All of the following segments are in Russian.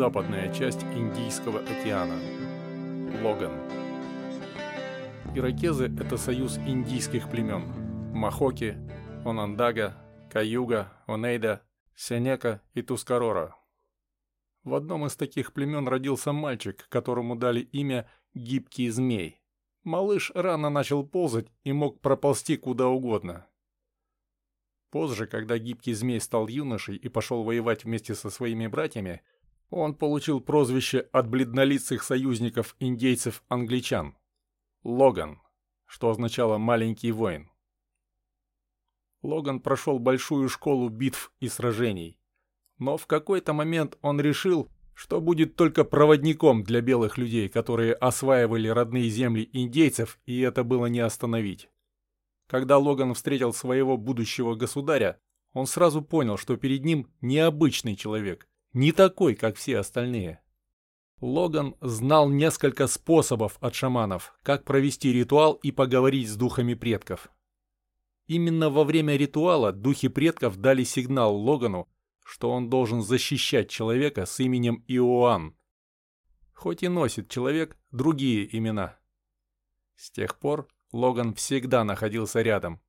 западная часть Индийского океана. Логан. Иракезы – это союз индийских племен. Махоки, Онандага, Каюга, Онейда, Сенека и Тускарора. В одном из таких племен родился мальчик, которому дали имя Гибкий Змей. Малыш рано начал ползать и мог проползти куда угодно. Позже, когда Гибкий Змей стал юношей и пошел воевать вместе со своими братьями, он получил прозвище от бледнолицых союзников индейцев-англичан – Логан, что означало «маленький воин». Логан прошел большую школу битв и сражений, но в какой-то момент он решил, что будет только проводником для белых людей, которые осваивали родные земли индейцев, и это было не остановить. Когда Логан встретил своего будущего государя, он сразу понял, что перед ним необычный человек, не такой, как все остальные. Логан знал несколько способов от шаманов, как провести ритуал и поговорить с духами предков. Именно во время ритуала духи предков дали сигнал Логану, что он должен защищать человека с именем Иоанн. Хоть и носит человек другие имена. С тех пор Логан всегда находился рядом.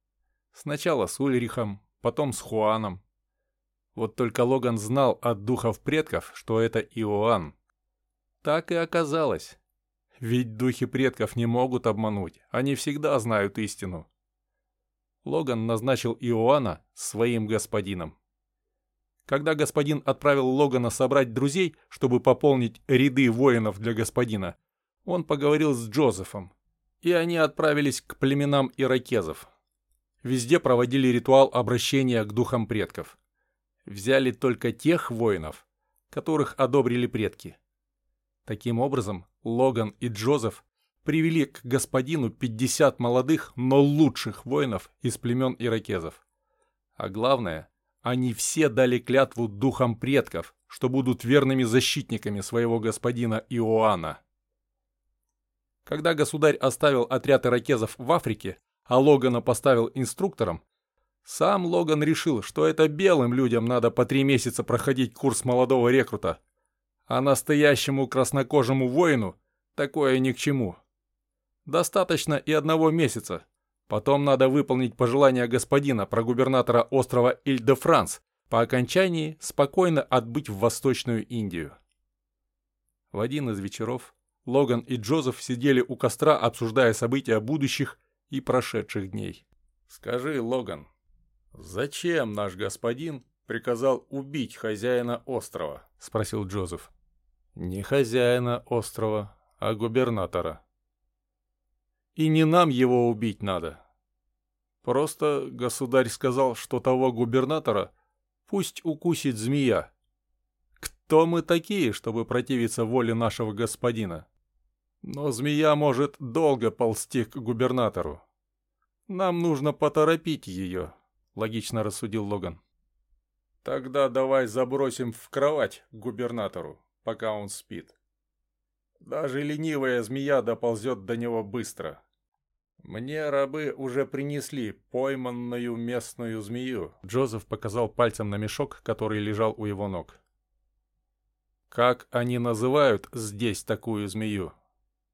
Сначала с Ульрихом, потом с Хуаном. Вот только Логан знал от духов предков, что это Иоанн. Так и оказалось. Ведь духи предков не могут обмануть, они всегда знают истину. Логан назначил Иоанна своим господином. Когда господин отправил Логана собрать друзей, чтобы пополнить ряды воинов для господина, он поговорил с Джозефом, и они отправились к племенам иракезов. Везде проводили ритуал обращения к духам предков. Взяли только тех воинов, которых одобрили предки. Таким образом, Логан и Джозеф привели к господину 50 молодых, но лучших воинов из племен иракезов. А главное, они все дали клятву духам предков, что будут верными защитниками своего господина Иоанна. Когда государь оставил отряд иракезов в Африке, а Логана поставил инструктором, сам Логан решил, что это белым людям надо по три месяца проходить курс молодого рекрута, а настоящему краснокожему воину такое ни к чему. Достаточно и одного месяца. Потом надо выполнить пожелание господина про губернатора острова Иль-де-Франс, по окончании спокойно отбыть в Восточную Индию. В один из вечеров Логан и Джозеф сидели у костра, обсуждая события будущих и прошедших дней. «Скажи, Логан, зачем наш господин приказал убить хозяина острова?» – спросил Джозеф. «Не хозяина острова, а губернатора», и не нам его убить надо. Просто государь сказал, что того губернатора пусть укусит змея. Кто мы такие, чтобы противиться воле нашего господина? Но змея может долго ползти к губернатору. Нам нужно поторопить ее, логично рассудил Логан. Тогда давай забросим в кровать губернатору, пока он спит. Даже ленивая змея доползет до него быстро. Мне рабы уже принесли пойманную местную змею. Джозеф показал пальцем на мешок, который лежал у его ног. Как они называют здесь такую змею?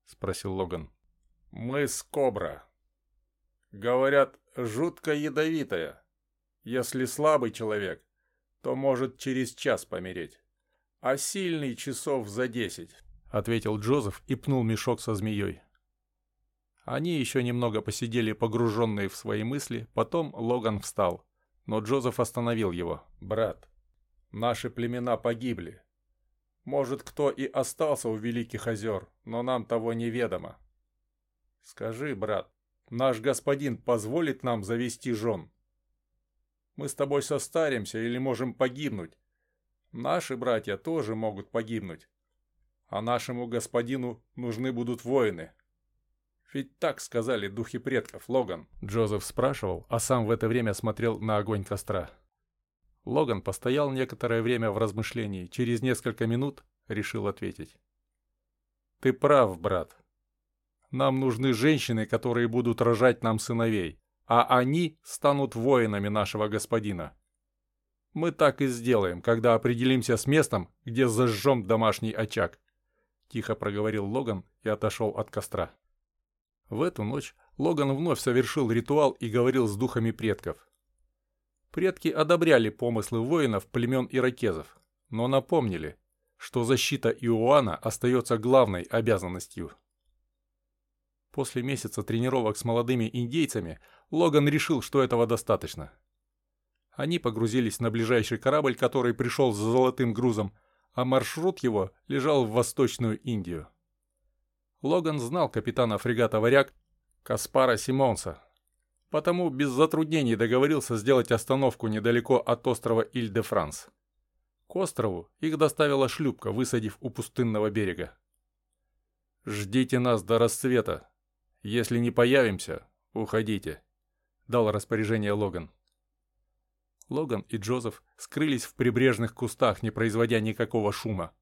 спросил Логан. Мы с кобра. Говорят, жутко ядовитая. Если слабый человек, то может через час помереть, а сильный часов за десять. — ответил Джозеф и пнул мешок со змеей. Они еще немного посидели, погруженные в свои мысли, потом Логан встал. Но Джозеф остановил его. «Брат, наши племена погибли. Может, кто и остался у Великих озер, но нам того неведомо. Скажи, брат, наш господин позволит нам завести жен? Мы с тобой состаримся или можем погибнуть. Наши братья тоже могут погибнуть а нашему господину нужны будут воины. Ведь так сказали духи предков, Логан. Джозеф спрашивал, а сам в это время смотрел на огонь костра. Логан постоял некоторое время в размышлении, через несколько минут решил ответить. «Ты прав, брат. Нам нужны женщины, которые будут рожать нам сыновей, а они станут воинами нашего господина. Мы так и сделаем, когда определимся с местом, где зажжем домашний очаг. Тихо проговорил Логан и отошел от костра. В эту ночь Логан вновь совершил ритуал и говорил с духами предков. Предки одобряли помыслы воинов племен иракезов, но напомнили, что защита Иоанна остается главной обязанностью. После месяца тренировок с молодыми индейцами Логан решил, что этого достаточно. Они погрузились на ближайший корабль, который пришел с золотым грузом, а маршрут его лежал в Восточную Индию. Логан знал капитана фрегата «Варяг» Каспара Симонса, потому без затруднений договорился сделать остановку недалеко от острова Иль-де-Франс. К острову их доставила шлюпка, высадив у пустынного берега. «Ждите нас до рассвета. Если не появимся, уходите», — дал распоряжение Логан. Логан и Джозеф скрылись в прибрежных кустах, не производя никакого шума.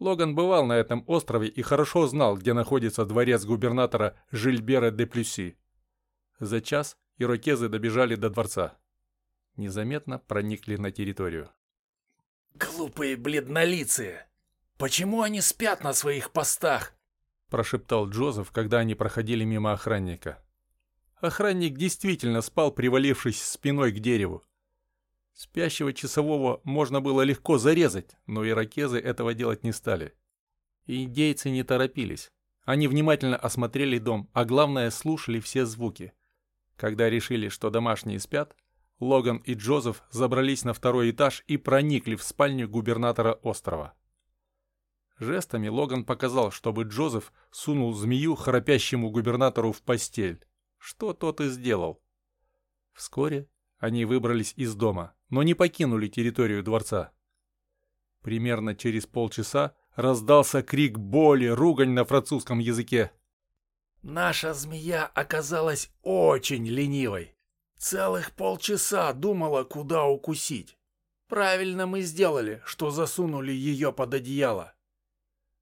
Логан бывал на этом острове и хорошо знал, где находится дворец губернатора Жильбера де Плюси. За час ирокезы добежали до дворца. Незаметно проникли на территорию. «Глупые бледнолицые! Почему они спят на своих постах?» Прошептал Джозеф, когда они проходили мимо охранника. Охранник действительно спал, привалившись спиной к дереву. Спящего часового можно было легко зарезать, но иракезы этого делать не стали. индейцы не торопились. Они внимательно осмотрели дом, а главное слушали все звуки. Когда решили, что домашние спят, Логан и Джозеф забрались на второй этаж и проникли в спальню губернатора острова. Жестами Логан показал, чтобы Джозеф сунул змею храпящему губернатору в постель, что тот и сделал. Вскоре они выбрались из дома, но не покинули территорию дворца. Примерно через полчаса раздался крик боли, ругань на французском языке. «Наша змея оказалась очень ленивой. Целых полчаса думала, куда укусить. Правильно мы сделали, что засунули ее под одеяло.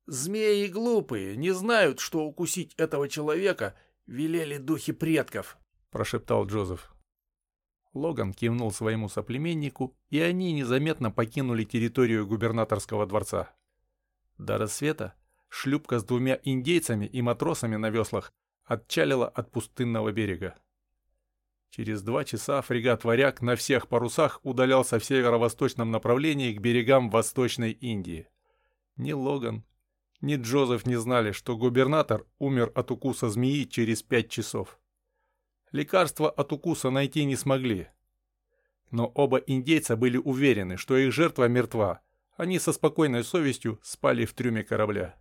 Змеи глупые, не знают, что укусить этого человека велели духи предков», — прошептал Джозеф. Логан кивнул своему соплеменнику, и они незаметно покинули территорию губернаторского дворца. До рассвета шлюпка с двумя индейцами и матросами на веслах отчалила от пустынного берега. Через два часа фрегат «Варяг» на всех парусах удалялся в северо-восточном направлении к берегам Восточной Индии. Ни Логан, ни Джозеф не знали, что губернатор умер от укуса змеи через пять часов. Лекарства от укуса найти не смогли. Но оба индейца были уверены, что их жертва мертва. Они со спокойной совестью спали в трюме корабля.